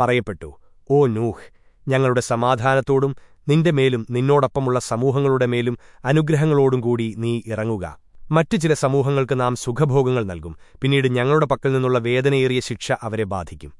പറയപ്പെട്ടു ഓ നൂഹ് ഞങ്ങളുടെ സമാധാനത്തോടും നിന്റെ മേലും നിന്നോടൊപ്പമുള്ള സമൂഹങ്ങളുടെ മേലും അനുഗ്രഹങ്ങളോടും കൂടി നീ ഇറങ്ങുക. മറ്റു ചില സമൂഹങ്ങൾക്ക് നാം സുഖഭോഗങ്ങൾ നൽകും പിന്നീട് ഞങ്ങളുടെ പക്കൽ നിന്നുള്ള വേദനയേറിയ ശിക്ഷ അവരെ ബാധിക്കും.